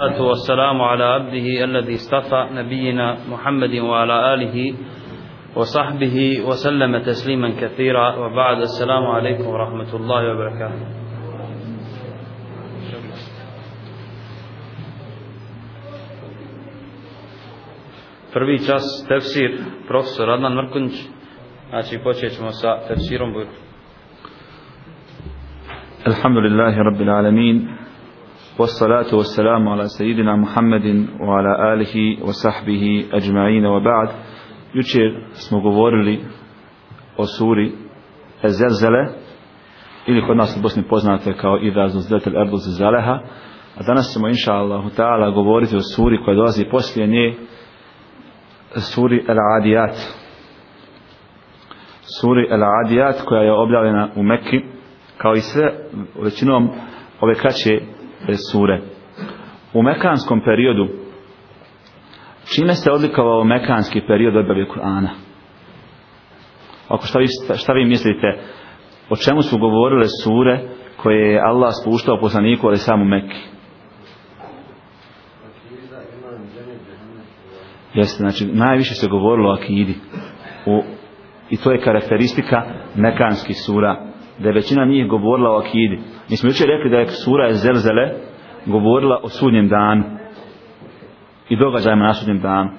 والصلاة والسلام على عبده الذي اصطفى نبينا محمد وعلى آله وصحبه وسلم تسليما كثيرا. وبعد السلام عليكم ورحمة الله وبركاته. Prvi čas tefsir profesor Adnan Mrkunć znači počet ćemo sa tefsirom. Alhamdulillahi Rabbil Alamin. والصلاة والسلام على سيدنا محمد وعلى آله وصحبه أجمعين وبعد jučer smo govorili o suri Ezelzele ili kod nas u Bosni poznate kao Ida Zuzdetel Erdu Zaleha a danas ćemo inša Allahu ta'ala govoriti o suri koja dolazi poslije nje suri El Adiyat suri El Adiyat koja je objavljena u Mekki kao i sve većinom ove kraće sure. U mekanskom periodu čime se odlikovao mekanski period objave Kur'ana? Ako šta vi, šta vi mislite o čemu su govorile sure koje je Allah spuštao poslaniku ali samo Mekki? Jeste, znači najviše se govorilo o akidi. U, I to je karakteristika mekanskih sura da je većina njih govorila o akidi. Mi smo jučer rekli da je sura Zelzele govorila o sudnjem danu i događajima na sudnjem danu.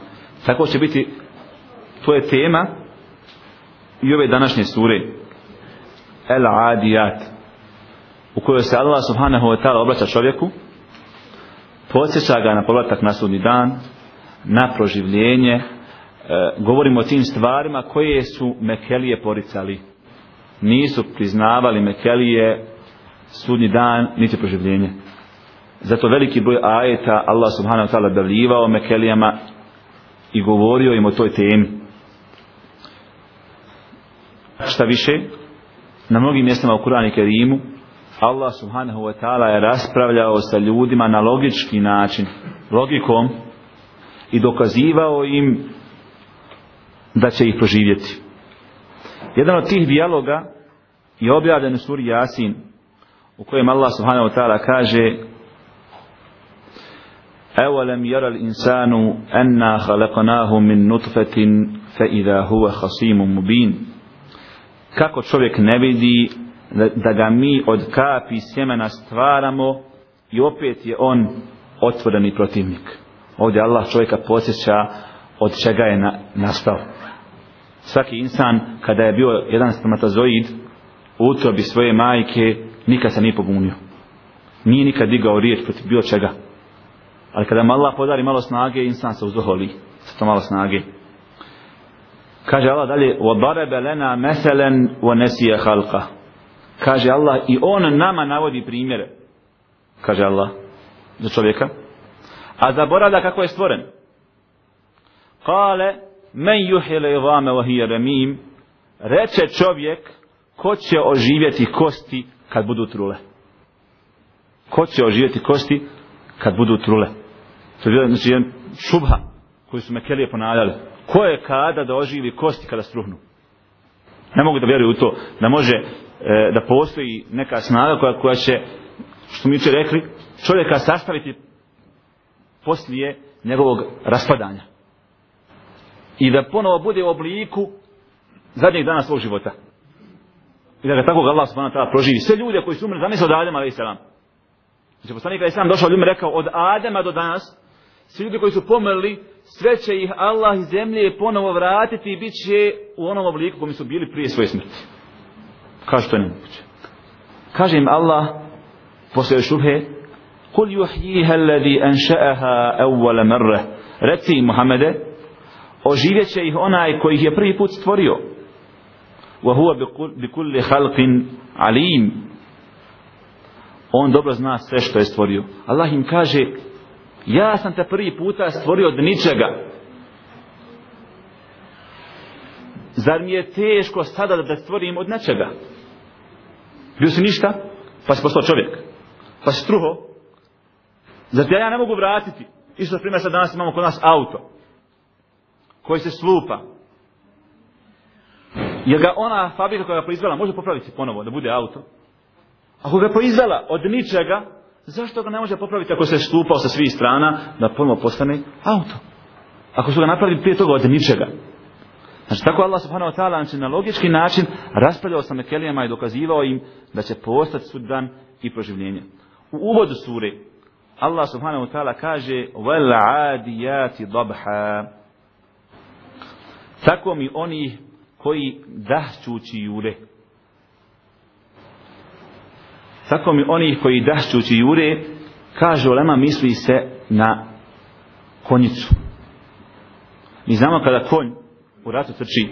Tako će biti, to je tema i ove današnje sure El Adiyat u kojoj se Allah subhanahu wa ta'ala obraća čovjeku podsjeća ga na povratak na sudni dan na proživljenje e, govorimo o tim stvarima koje su Mekelije poricali nisu priznavali Mekelije sudnji dan niti proživljenje. Zato veliki broj ajeta Allah subhanahu wa ta'ala davljivao Mekelijama i govorio im o toj temi. Šta više na mnogim mjestima u Kur'anu i Kerimu Allah subhanahu wa ta'ala je raspravljao sa ljudima na logički način logikom i dokazivao im da će ih proživjeti. jedan od tih dijaloga je objavljen u suri Jasin u kojem Allah subhanahu wa ta'ala kaže أولم يرى الإنسان أنا خلقناه من نطفة فإذا هو خصيم مبين kako čovjek ne vidi da, da ga mi od kapi sjemena stvaramo i opet je on otvoreni protivnik ovdje Allah čovjeka posjeća od čega je na, nastao svaki insan kada je bio jedan spermatozoid u utrobi svoje majke nikad se nije pobunio nije nikad digao riječ protiv bilo čega ali kada mu Allah podari malo snage insan se uzdoholi sa to malo snage kaže Allah dalje وَضَرَبَ لَنَا مَثَلًا وَنَسِيَ خَلْقَ kaže Allah i on nama navodi primjere kaže Allah za čovjeka a zaboravlja kako je stvoren kale men juhile idame vahije remim reče čovjek ko će oživjeti kosti kad budu trule? Ko će oživjeti kosti kad budu trule? To je znači jedan šubha koju su Mekelije ponavljali. Ko je kada da oživi kosti kada struhnu? Ne mogu da vjeruju u to da može e, da postoji neka snaga koja, koja će što mi će rekli čovjeka sastaviti poslije njegovog raspadanja i da ponovo bude u obliku zadnjeg dana svog života. I da ga tako Allah subhanahu wa ta'ala proživi. Sve ljude koji su umrli zamisli od Adema a.s. znači poslanik alaih došao ljudima rekao od Adema do danas svi ljudi koji su pomrli sve će ih Allah iz zemlje ponovo vratiti i bit će u onom obliku kojim su bili prije svoje smrti. Kaže to je nemoguće. Kaže im Allah poslije šubhe kul juhjiha alladhi anša'aha awwala marra reci Muhammede oživjet će ih onaj koji ih je prvi put stvorio. Wa huwa bi kulli khalqin alim. On dobro zna sve što je stvorio. Allah im kaže ja sam te prvi puta stvorio od ničega. Zar mi je teško sada da stvorim od nečega? Bio si ništa? Pa si postao čovjek. Pa si truho. zar ja ne mogu vratiti? Isto primjer sad danas imamo kod nas auto koji se slupa jer ga ona fabrika koja ga proizvela može popraviti ponovo da bude auto ako ga proizvela od ničega zašto ga ne može popraviti ako se slupao sa svih strana da ponovo postane auto? Ako su ga napravili prije toga od ničega. Znači tako Allah subhanahu wa ta'ala znači, na logički način raspravljao sa Mekelijama i dokazivao im da će postati sudan i proživljenje. U uvodu sure Allah subhanahu wa ta'ala kaže wal adiyati dabha tako mi oni koji dahćući jure. Tako mi oni koji dahćući jure kaže Olema misli se na konjicu. Mi znamo kada konj u ratu trči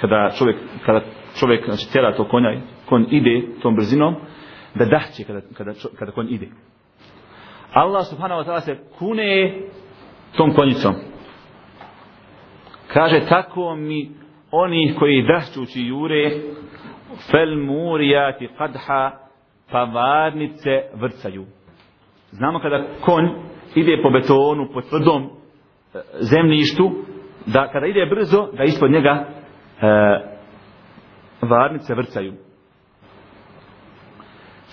kada čovjek kada čovjek znači tjera to konja konj ide tom brzinom da dahće kada, kada, kada konj ide. Allah subhanahu wa ta'ala se kune tom konjicom kaže tako mi oni koji dahćući jure fel murijati qadha pa varnice vrcaju. Znamo kada konj ide po betonu po tvrdom e, zemljištu da kada ide brzo da ispod njega e, varnice vrcaju.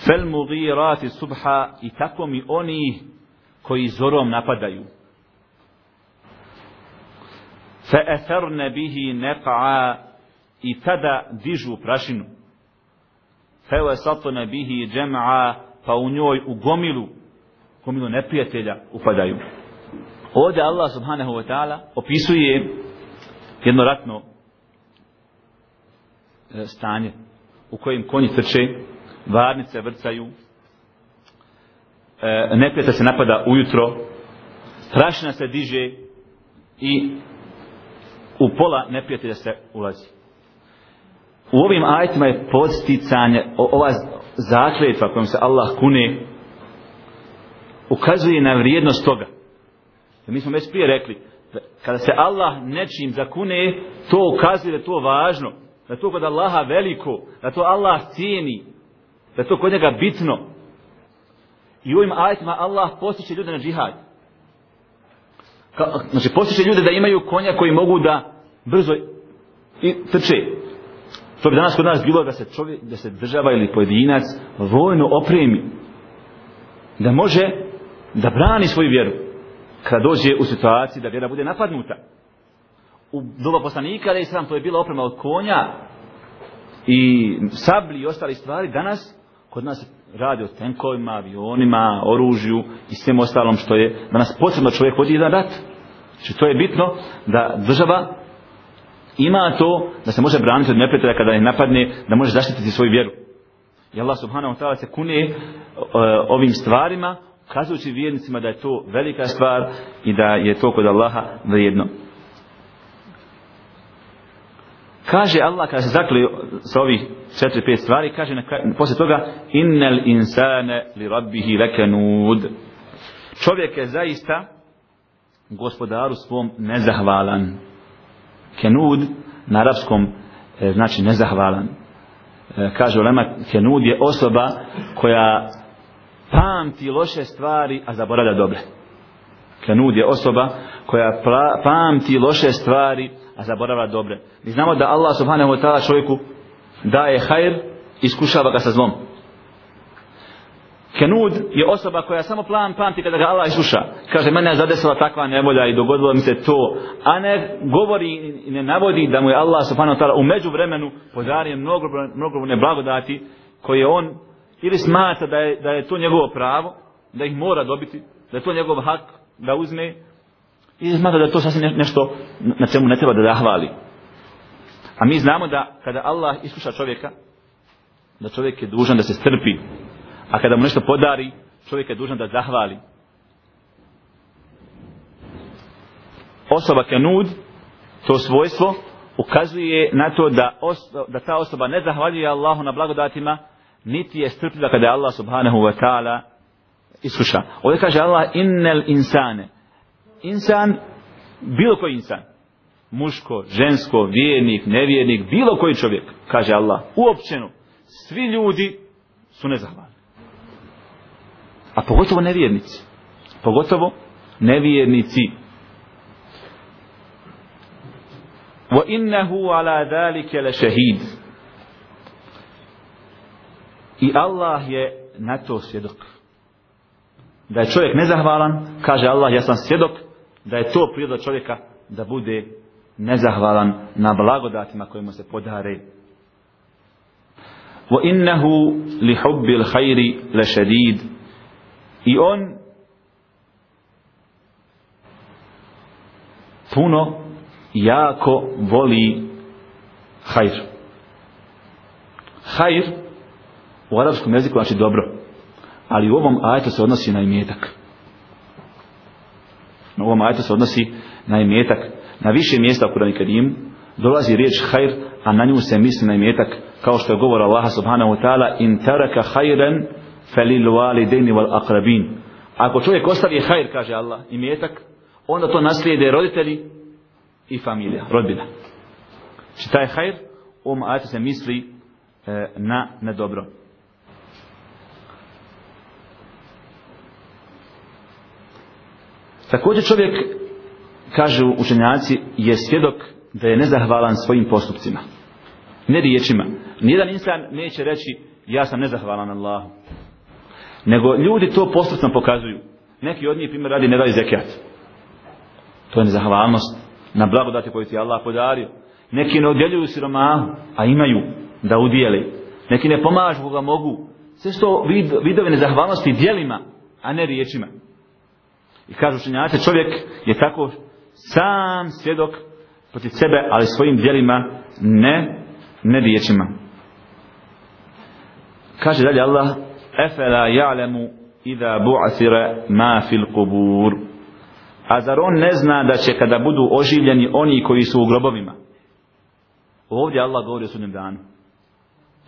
Fel mugirati subha i tako mi oni koji zorom napadaju fa atharna bihi naqa i tada dižu prašinu. fa wasatna bihi jam'a pa u njoj u gomilu gomilu neprijatelja upadaju. Ovdje Allah subhanahu wa ta'ala opisuje jedno ratno e, stanje u kojem konji trče, varnice vrcaju, e, neprijatelj se napada ujutro, prašina se diže i u pola neprijatelja se ulazi. U ovim ajetima je podsticanje, ova zakljetva kojom se Allah kune, ukazuje na vrijednost toga. Mi smo već prije rekli, kada se Allah nečim zakune, to ukazuje da je to važno, da je to kod Allaha veliko, da to Allah cijeni, da je to kod njega bitno. I u ovim ajetima Allah postiče ljude na džihad. Ka, znači postiče ljude da imaju konja koji mogu da brzo i trče. To bi danas kod nas bilo da se čovjek, da se država ili pojedinac vojno opremi. Da može da brani svoju vjeru kada dođe u situaciji da vjera bude napadnuta. U doba poslanika, da je sam, to je bila oprema od konja i sabli i ostali stvari. Danas, kod nas radi o tenkovima, avionima, oružju i svem ostalom što je danas potrebno čovjek vodi jedan rat. Znači, to je bitno da država ima to da se može braniti od neprijatelja kada je napadne, da može zaštititi svoju vjeru. I Allah subhanahu wa ta'ala se kune e, ovim stvarima kazujući vjernicima da je to velika stvar i da je to kod Allaha vrijedno. Kaže Allah, kada se zakli sa ovih četiri, pet stvari, kaže na, poslije toga innel insane li rabbihi lekenud. Čovjek je zaista gospodaru svom nezahvalan. Kenud na arapskom e, znači nezahvalan. E, kaže ulema, kenud je osoba koja pamti loše stvari, a zaboravlja dobre. Kenud je osoba koja pamti loše stvari, a zaboravlja dobre. Mi znamo da Allah subhanahu wa ta'ala čovjeku daje hajr, iskušava ga sa zlom. Kenud je osoba koja samo plan pamti kada ga Allah isluša. Kaže, mene je zadesila takva nevolja i dogodilo mi se to. A ne govori i ne navodi da mu je Allah subhanahu wa ta'ala u vremenu podario mnogo, mnogo neblagodati koje on ili smatra da je, da je to njegovo pravo, da ih mora dobiti, da je to njegov hak da uzme, i smatra da to sasvim nešto na čemu ne treba da zahvali. A mi znamo da kada Allah iskuša čovjeka, da čovjek je dužan da se strpi, a kada mu nešto podari, čovjek je dužan da zahvali. Osoba kenud, to svojstvo, ukazuje na to da, oso, da ta osoba ne zahvaljuje Allahu na blagodatima, niti je strpljiva kada je Allah subhanahu wa ta'ala iskuša. Ovdje kaže Allah innel insane. Insan, bilo koji insan. Muško, žensko, vjernik, nevjernik, bilo koji čovjek, kaže Allah. Uopćeno, svi ljudi su nezahvalni. A pogotovo nevjernici. Pogotovo nevjernici. Wa innahu ala dhalike la shahid. I Allah je na to svjedok. Da je čovjek nezahvalan, kaže Allah, ja sam svjedok, da je to priroda čovjeka da bude nezahvalan na blagodatima kojima se podare. Wa innahu li hubbil khairi la shadid. I on puno jako voli hajr. Hajr u arapskom jeziku znači dobro. Ali u ovom ajetu se odnosi na imetak. U ovom ajetu se odnosi na imetak. Na više mjesta u Kurani Kerim dolazi riječ hajr, a na nju se misli na imetak kao što je govor Allaha subhanahu wa ta'ala in taraka hajren felil walideni wal aqrabin. Ako čovjek ostavi hajr, kaže Allah, imetak, onda to naslijede roditelji i familija, rodbina. Či taj hajr, u ovom ajetu se misli e, na, na dobro. Također čovjek, kažu učenjaci, je svjedok da je nezahvalan svojim postupcima. Ne riječima. Nijedan insan neće reći ja sam nezahvalan Allahu. Nego ljudi to postupno pokazuju. Neki od njih primjer radi ne daju zekijat. To je nezahvalnost na blagodati koju ti Allah podario. Neki ne odjeljuju siromahu, a imaju da udijeli. Neki ne pomažu koga mogu. Sve što vid, vidove nezahvalnosti dijelima, a ne riječima. I kažu učenjaci, čovjek je tako sam svjedok protiv sebe, ali svojim dijelima ne, ne riječima. Kaže dalje Allah, Efela ja'lemu idha bu'athira ma fil kubur. A zar on ne zna da će kada budu oživljeni oni koji su u grobovima? Ovdje Allah govori o sudnjem danu.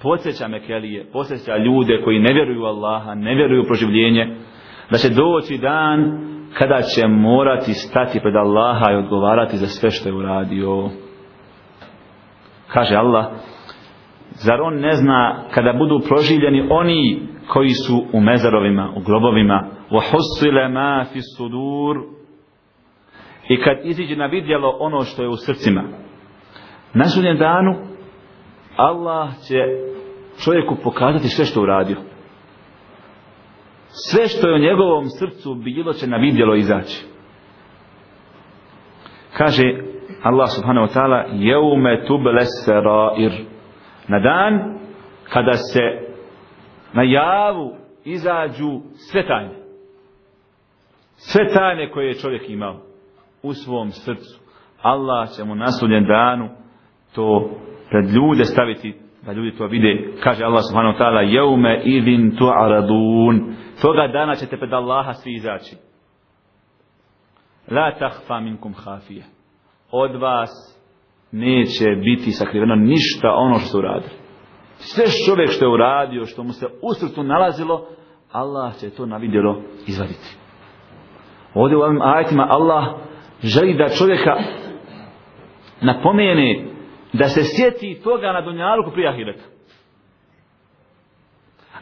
Podsjeća Mekelije, podsjeća ljude koji ne vjeruju Allaha, ne vjeruju proživljenje, da će doći dan kada će morati stati pred Allaha i odgovarati za sve što je uradio. Kaže Allah, zar on ne zna kada budu proživljeni oni koji su u mezarovima, u grobovima, وَحُسِّلَ مَا فِي sudur i kad iziđe na vidjelo ono što je u srcima. Na sudnjem danu Allah će čovjeku pokazati sve što je uradio sve što je u njegovom srcu bilo će na vidjelo izaći. Kaže Allah subhanahu wa ta'ala jeume tuble serair na dan kada se na javu izađu sve tajne. Sve tajne koje je čovjek imao u svom srcu. Allah će mu na sudnjem danu to pred ljude staviti da ljudi to vide. Kaže Allah subhanahu wa ta'ala jeume idin tu'aradun toga dana ćete pred Allaha svi izaći. La tahfa minkum hafije. Od vas neće biti sakriveno ništa ono što ste uradili. Sve čovjek što je uradio, što mu se u srcu nalazilo, Allah će to na vidjelo izvaditi. Ovdje u ovim ajetima Allah želi da čovjeka napomene da se sjeti toga na dunjaluku prije ahireta.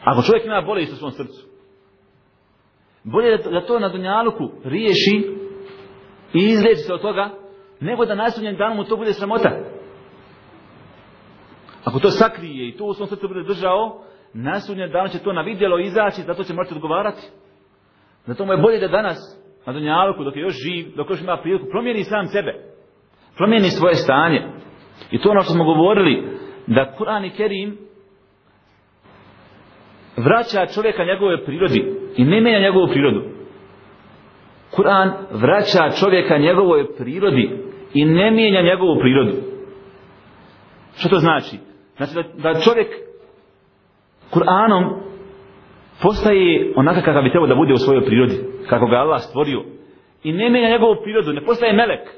Ako čovjek ima bolest u svom srcu, bolje da to na dunjaluku riješi i izleči se od toga, nego da nasunjen danom mu to bude sramota. Ako to sakrije i to u svom srcu bude držao, nasunjen dan će to na vidjelo izaći, zato će morati odgovarati. Zato mu je bolje da danas na dunjaluku, dok je još živ, dok još ima priliku, promijeni sam sebe. Promijeni svoje stanje. I to ono što smo govorili, da Kur'an i Kerim vraća čovjeka njegove prirodi i ne menja njegovu prirodu. Kur'an vraća čovjeka njegovoj prirodi i ne mijenja njegovu prirodu. Što to znači? Znači da, da čovjek Kur'anom postaje onaka kakav bi trebao da bude u svojoj prirodi, kako ga Allah stvorio. I ne mijenja njegovu prirodu, ne postaje melek,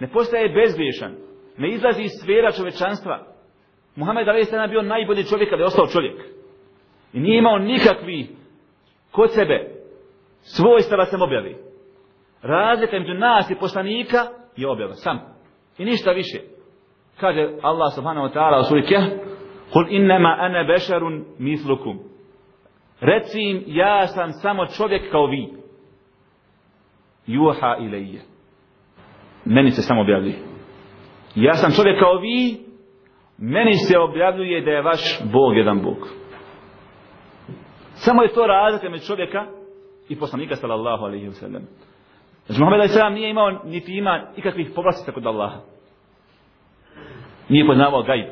ne postaje bezgriješan, ne izlazi iz sfera čovečanstva. Muhammed Ali Sena bio najbolji čovjek kada je ostao čovjek. I nije imao nikakvi kod sebe svojstva sam se objavi. Razlika među nas i poslanika je objava. Sam. I ništa više. Kaže Allah subhanahu wa ta'ala u suri Keh Kul innama ana bešarun mislukum. Reci im, ja sam samo čovjek kao vi. Juha ilaije. Meni se samo objavljuje. Ja sam čovjek kao vi, meni se objavljuje da je vaš Bog jedan Bog. Samo je to razlika među čovjeka i poslanika sallallahu alaihi wa sallam. Znači Muhammed alaihi sallam nije imao niti ima ikakvih povlastica kod Allaha. Nije poznavao gajb.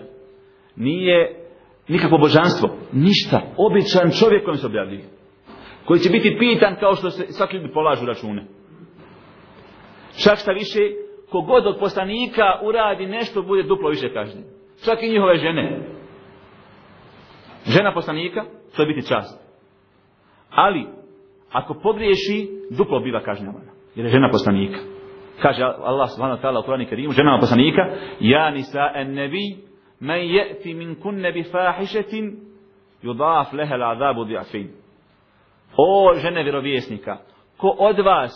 Nije nikakvo božanstvo. Ništa. Običan čovjek kojem se objavljuje. Koji će biti pitan kao što se svaki ljudi polažu račune. Čak šta više, kogod od poslanika uradi nešto, bude duplo više kažnjen. Čak i njihove žene. Žena poslanika, to je biti čast. Ali, ako pogriješi, duplo biva kažnjavana. Jer je žena poslanika. Kaže Allah subhanahu wa ta'ala u Kur'anu Kerimu, ženama poslanika, Ja nisa en nebi, men je'ti min kunne bi fahišetin, yudaf lehe azabu di'afin. O žene vjerovjesnika, ko od vas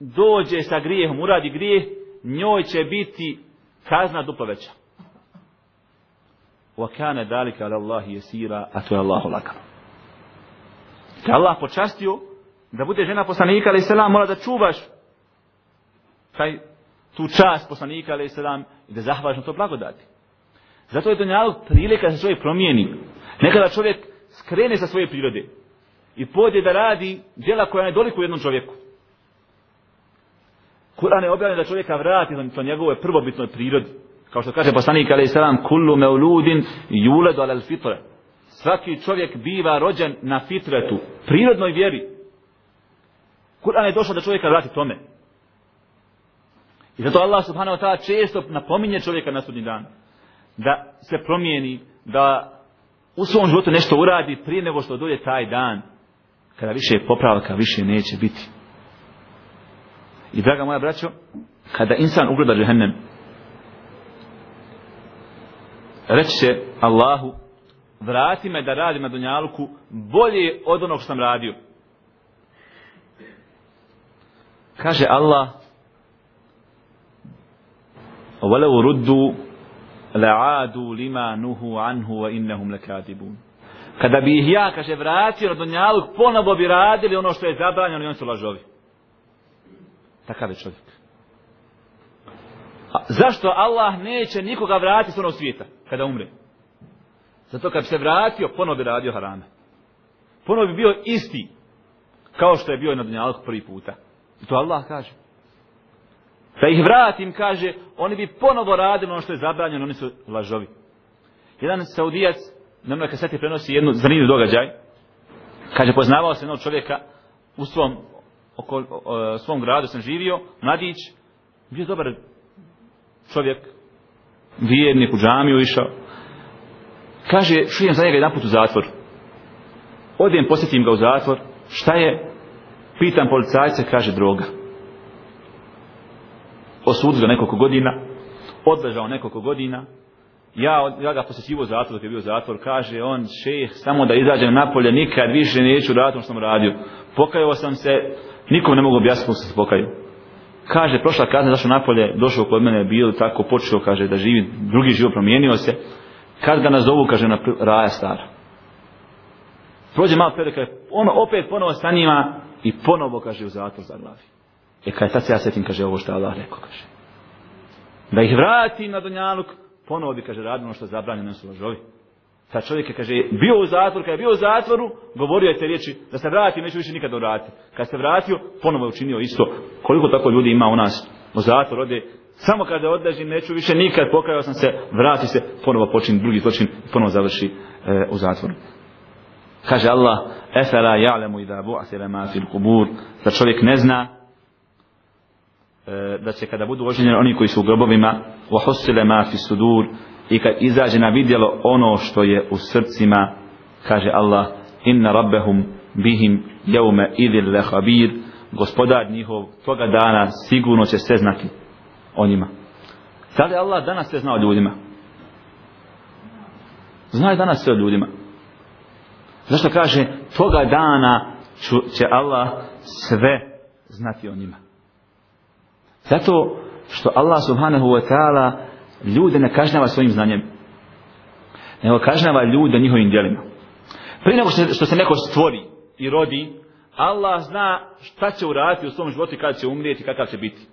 dođe sa grijehom, uradi grijeh, njoj će biti kazna duplo veća. Wa kana dalika ala Allahi jesira, a to je Allahu lakan. Te Allah počastio da bude žena poslanika, ali selam, mora da čuvaš taj, tu čast poslanika, ali selam, i da zahvaš na to blagodati. Zato je donjalog prilika da se čovjek promijeni. Nekada čovjek skrene sa svoje prirode i pođe da radi djela koja ne doliku jednom čovjeku. Kur'an je objavljen da čovjeka vrati na to njegove prvobitnoj prirodi. Kao što kaže poslanik alaih sallam, kullu meuludin juledu alal fitre. Svaki čovjek biva rođen na fitretu, prirodnoj vjeri. Kur'an je došao da čovjeka vrati tome. I zato Allah subhanahu wa ta'ala često napominje čovjeka na sudnji dan. Da se promijeni, da u svom životu nešto uradi prije nego što dođe taj dan. Kada više popravka, više neće biti. I draga moja braćo, kada insan ugleda džehennem, reći će Allahu, vrati me da radim na dunjaluku bolje od onog što sam radio. Kaže Allah, وَلَوْ رُدُّوا لَعَادُوا لِمَا نُهُوا عَنْهُ وَإِنَّهُمْ لَكَادِبُونَ Kada bi ih ja, kaže, vratio na dunjaluk, ponovo bi radili ono što je zabranjeno i oni su lažovi. Takav je čovjek. A zašto Allah neće nikoga vratiti s onog svijeta kada umre? Zato kad bi se vratio, ponovo bi radio harame. Ponovo bi bio isti kao što je bio na Dunjalku prvi puta. I to Allah kaže. Da ih vratim, kaže, oni bi ponovo radili ono što je zabranjeno, oni su lažovi. Jedan saudijac, na mnoj kaseti prenosi jednu zanimljiv događaj. Kaže, poznavao se jednog čovjeka u svom oko o, svom gradu sam živio, mladić, bio dobar čovjek, vjernik u džamiju išao. Kaže, šujem za njega jedan put u zatvor. Odijem, posjetim ga u zatvor. Šta je? Pitam policajce, kaže droga. Osudio ga nekoliko godina, odležao nekoliko godina, ja, ja ga posjećivo zatvor dok je bio zatvor, kaže on, šeh, samo da izađem napolje, nikad više neću raditi ono što sam radio. Pokajao sam se, Nikom ne mogu objasniti se pokaju. Kaže, prošla kazna, zašto napolje, došao kod mene, bio tako, počeo, kaže, da živi, drugi život promijenio se. Kad ga nazovu, kaže, na raja stara. Prođe malo period, kaže, ono opet ponovo stanima i ponovo, kaže, u zatvor za glavi. E, kaže, sad se ja setim, kaže, ovo što Allah rekao, kaže. Da ih vrati na Donjaluk, ponovo bi, kaže, radilo ono što je zabranjeno, su lažovi. Sad čovjek je, kaže, bio u zatvoru, kada je bio u zatvoru, govorio je te riječi, da se vrati, neću više nikad vratiti. Kad se vratio, ponovo je učinio isto. Koliko tako ljudi ima u nas u zatvor, ode, samo kada odležim, neću više nikad, pokajao sam se, vrati se, ponovo počin drugi zločin, ponovo završi e, u zatvoru. Kaže Allah, efela ja'lemu idha bu'asira ma fil kubur, da čovjek ne zna, e, da će kada budu oženjeni oni koji su u grobovima, wa husile ma fi sudur, i kad izađe na vidjelo ono što je u srcima kaže Allah inna rabbehum bihim jeume idil lehabir gospodar njihov toga dana sigurno će sve znati o njima. Da li Allah danas sve zna o ljudima? Zna danas sve o ljudima? Zašto kaže toga dana će Allah sve znati o njima. Zato što Allah subhanahu wa ta'ala ljude ne kažnjava svojim znanjem nego kažnjava ljude njihovim djelima prije nego što se neko stvori i rodi Allah zna šta će uraditi u svom životu i kada će umrijeti kakav će biti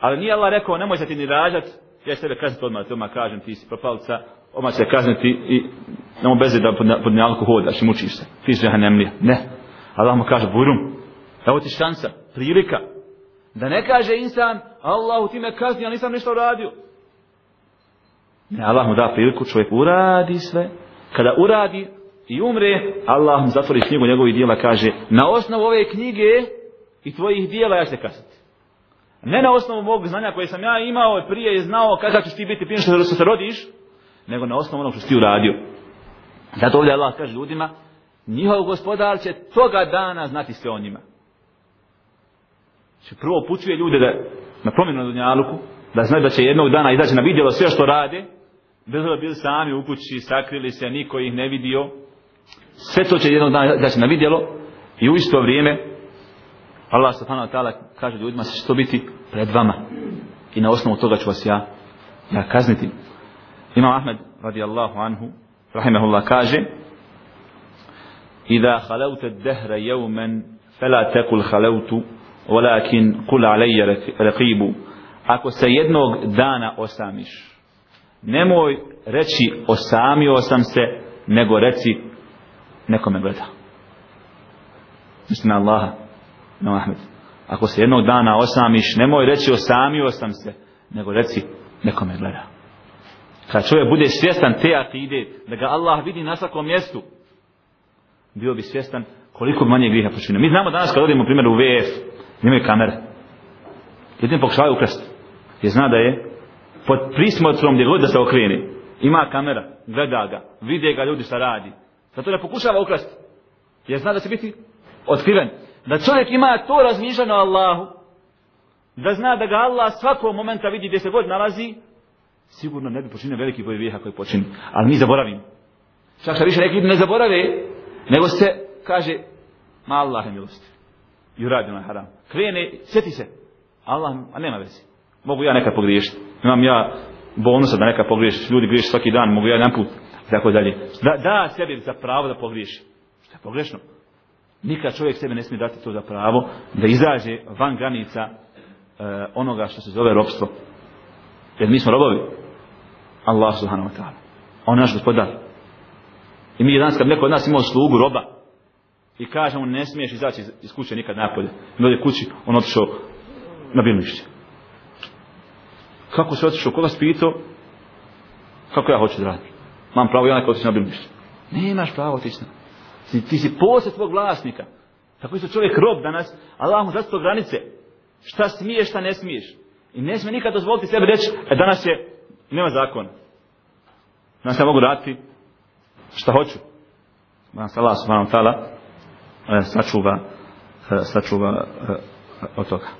ali nije Allah rekao nemoj se ti ni rađat ja sebe kazniti odmah, te odmah kažem, ti si propalica, odmah će kazniti i nemo beze da pod, pod njalku hodaš i mučiš se. Ti si jahanemlija. Ne. Allah mu kaže, burum, evo ti šansa, prilika. Da ne kaže insan, Allahu ti me kazni, ja nisam ništa uradio. Ne, Allah mu da priliku, čovjek uradi sve. Kada uradi i umre, Allah mu zatvori knjigu njegovih dijela, kaže, na osnovu ove knjige i tvojih dijela ja ću te kazniti. Ne na osnovu mog znanja koje sam ja imao prije je znao kada ćeš ti biti prije što se rodiš, nego na osnovu onog što si ti uradio. Zato ovdje Allah kaže ljudima, njihov gospodar će toga dana znati sve o njima. Znači prvo pućuje ljude da, na promjenu na Dunjaluku, da znaju da će jednog dana izaći na vidjelo sve što rade, bez da bili sami u kući, sakrili se, niko ih ne vidio. Sve to će jednog dana da na vidjelo i u isto vrijeme Allah subhanahu wa ta'ala kaže ljudima se što biti pred vama i na osnovu toga ću vas ja, ja kazniti. Imam Ahmed radijallahu anhu rahimahullah kaže Iza halauta dehra jevmen fela tekul halautu walakin kul علي رقيب Ako se jednog dana osamiš nemoj reći osamio sam se nego reci nekome gleda. Mislim na Allaha no Ahmed. Ako se jednog dana osamiš, nemoj reći osamio sam se, nego reci nekome gleda. Kad čovjek bude svjestan te akide, da ga Allah vidi na svakom mjestu, bio bi svjestan koliko manje griha počinio. Mi znamo danas kad odimo primjer u VF, nemaju kamere. Jedin pokušavaju ukrasti. Je zna da je pod prismotrom gdje god da se okreni. Ima kamera, gleda ga, vide ga ljudi šta radi. Zato ne pokušava ukrasti. Je zna da će biti otkriven da čovjek ima to razmišljeno Allahu, da zna da ga Allah svakog momenta vidi gdje se god nalazi, sigurno ne bi počinio veliki boj vijeha koji počini. Ali mi zaboravimo. Čak što više neki ne zaborave, nego se kaže, ma Allah je milosti. I uradi onaj haram. Krene, sjeti se. Allah, a nema vezi. Mogu ja nekad pogriješiti. Imam ja bonusa da neka pogriješiš. Ljudi griješi svaki dan, mogu ja jedan put. Tako dalje. Da, da sebi za pravo da pogriješi. Što je pogrešno? nikad čovjek sebe ne smije dati to za pravo da izađe van granica e, onoga što se zove robstvo. Jer mi smo robovi. Allah subhanahu wa ta'ala. On je naš gospodar. I mi danas kad neko od nas imao slugu roba i kaže mu ne smiješ izaći iz kuće nikad napolje. Mi dođe kući, on otišao na bilnišće. Kako se otišao? Koga spito? Kako ja hoću da radim? Mam pravo ja neko otići na bilnišće. Nemaš pravo otići na Ti, ti si posjed svog vlasnika. Tako isto čovjek rob danas, Allah mu zasto granice. Šta smiješ, šta ne smiješ. I ne smije nikad dozvoliti sebi reći, e danas je, nema zakona. Danas ja mogu raditi šta hoću. Danas Allah subhanahu ta'ala e, sačuva, e, sačuva e, od toga.